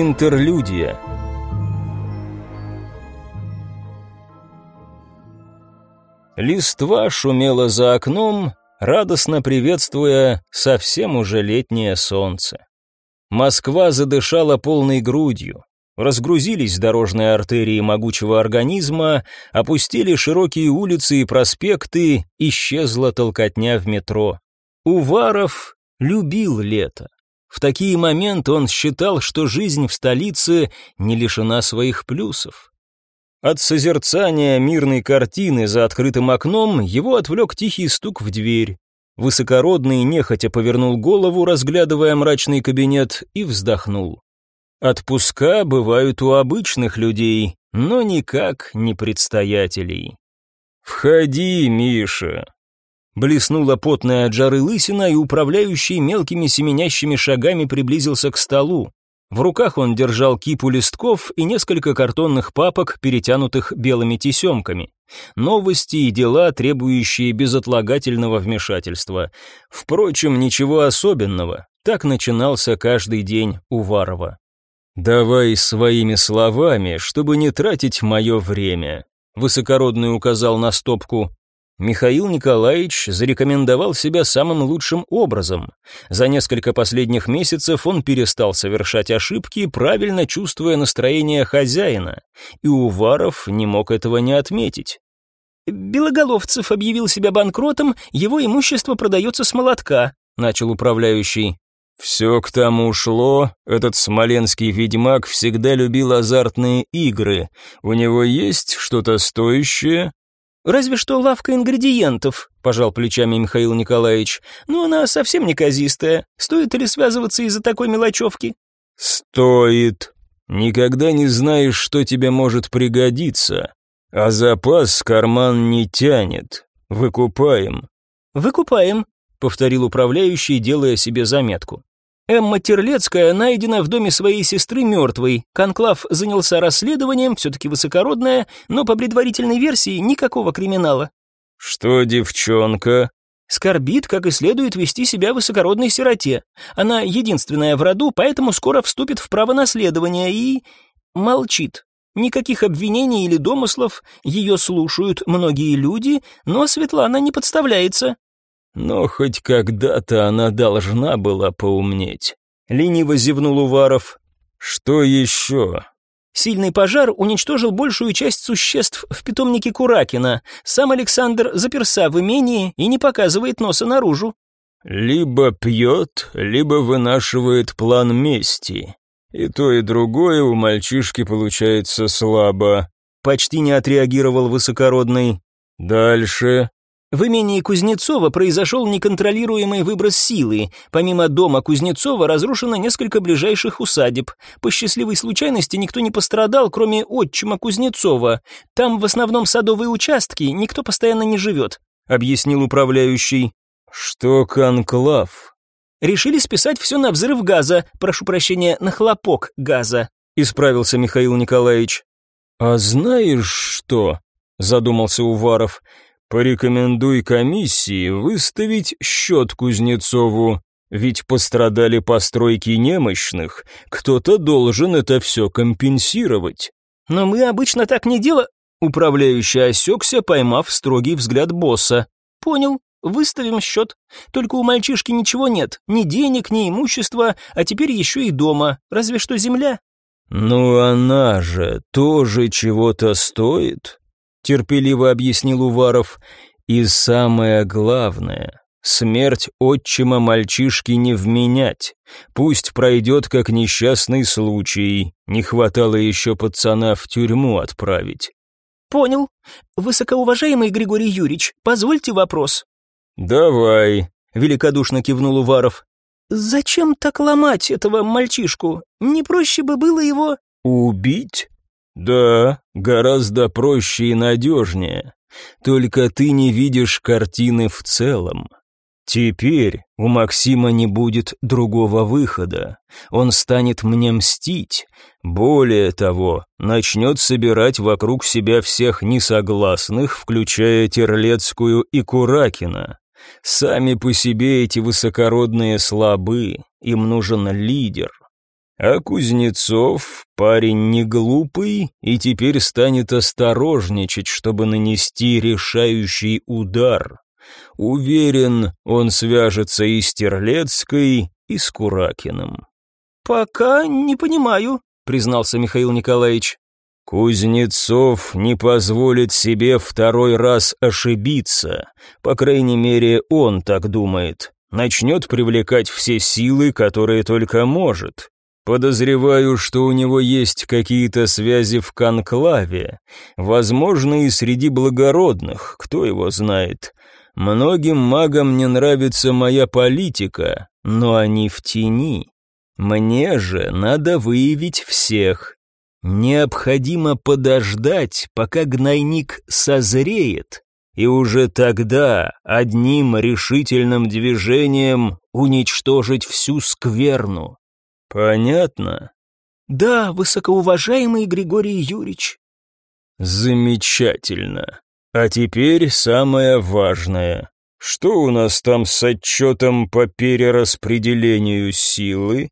Интерлюдия Листва шумела за окном, радостно приветствуя совсем уже летнее солнце. Москва задышала полной грудью. Разгрузились дорожные артерии могучего организма, опустили широкие улицы и проспекты, исчезла толкотня в метро. Уваров любил лето. В такие моменты он считал, что жизнь в столице не лишена своих плюсов. От созерцания мирной картины за открытым окном его отвлек тихий стук в дверь. Высокородный нехотя повернул голову, разглядывая мрачный кабинет, и вздохнул. Отпуска бывают у обычных людей, но никак не предстоятелей. «Входи, Миша!» Блеснула потная от жары лысина, и управляющий мелкими семенящими шагами приблизился к столу. В руках он держал кипу листков и несколько картонных папок, перетянутых белыми тесемками. Новости и дела, требующие безотлагательного вмешательства. Впрочем, ничего особенного. Так начинался каждый день Уварова. «Давай своими словами, чтобы не тратить мое время», высокородный указал на стопку. Михаил Николаевич зарекомендовал себя самым лучшим образом. За несколько последних месяцев он перестал совершать ошибки, правильно чувствуя настроение хозяина, и Уваров не мог этого не отметить. «Белоголовцев объявил себя банкротом, его имущество продается с молотка», начал управляющий. Все к тому шло, этот смоленский ведьмак всегда любил азартные игры. У него есть что-то стоящее? Разве что лавка ингредиентов, пожал плечами Михаил Николаевич. Но она совсем неказистая. Стоит ли связываться из-за такой мелочевки? Стоит. Никогда не знаешь, что тебе может пригодиться. А запас карман не тянет. Выкупаем. Выкупаем, повторил управляющий, делая себе заметку. Эмма Терлецкая найдена в доме своей сестры мертвой. Конклав занялся расследованием, все-таки высокородная, но по предварительной версии никакого криминала. «Что девчонка?» Скорбит, как и следует вести себя высокородной сироте. Она единственная в роду, поэтому скоро вступит в право наследования и... молчит. Никаких обвинений или домыслов, ее слушают многие люди, но Светлана не подставляется. Но хоть когда-то она должна была поумнеть. Лениво зевнул Уваров. Что еще? Сильный пожар уничтожил большую часть существ в питомнике Куракина. Сам Александр заперся в имении и не показывает носа наружу. Либо пьет, либо вынашивает план мести. И то, и другое у мальчишки получается слабо. Почти не отреагировал высокородный. Дальше. В имении Кузнецова произошел неконтролируемый выброс силы. Помимо дома Кузнецова разрушено несколько ближайших усадеб. По счастливой случайности никто не пострадал, кроме отчима Кузнецова. Там в основном садовые участки, никто постоянно не живет», — объяснил управляющий. «Что конклав?» «Решили списать все на взрыв газа, прошу прощения, на хлопок газа», — исправился Михаил Николаевич. «А знаешь что?» — задумался Уваров. «Уваров». Порекомендуй комиссии выставить счет Кузнецову, ведь пострадали постройки немощных, кто-то должен это все компенсировать. Но мы обычно так не делаем. Управляющий осекся, поймав строгий взгляд босса. Понял, выставим счет. Только у мальчишки ничего нет, ни денег, ни имущества, а теперь еще и дома, разве что земля. Ну она же тоже чего-то стоит терпеливо объяснил Уваров. И самое главное, смерть отчима мальчишки не вменять. Пусть пройдет как несчастный случай. Не хватало еще пацана в тюрьму отправить. Понял. Высокоуважаемый Григорий Юрьевич, позвольте вопрос. Давай, великодушно кивнул Уваров. Зачем так ломать этого мальчишку? Не проще бы было его убить? «Да, гораздо проще и надежнее. Только ты не видишь картины в целом. Теперь у Максима не будет другого выхода. Он станет мне мстить. Более того, начнет собирать вокруг себя всех несогласных, включая Терлецкую и Куракина. Сами по себе эти высокородные слабы, им нужен лидер. А Кузнецов парень не глупый и теперь станет осторожничать, чтобы нанести решающий удар. Уверен, он свяжется и с Терлецкой, и с Куракиным. «Пока не понимаю», — признался Михаил Николаевич. Кузнецов не позволит себе второй раз ошибиться. По крайней мере, он так думает. Начнет привлекать все силы, которые только может. Подозреваю, что у него есть какие-то связи в конклаве. Возможно, и среди благородных, кто его знает. Многим магам не нравится моя политика, но они в тени. Мне же надо выявить всех, Необходимо подождать, пока гнойник созреет, и уже тогда одним решительным движением уничтожить всю скверну. Понятно? Да, высокоуважаемый Григорий Юрьевич. Замечательно. А теперь самое важное. Что у нас там с отчетом по перераспределению силы?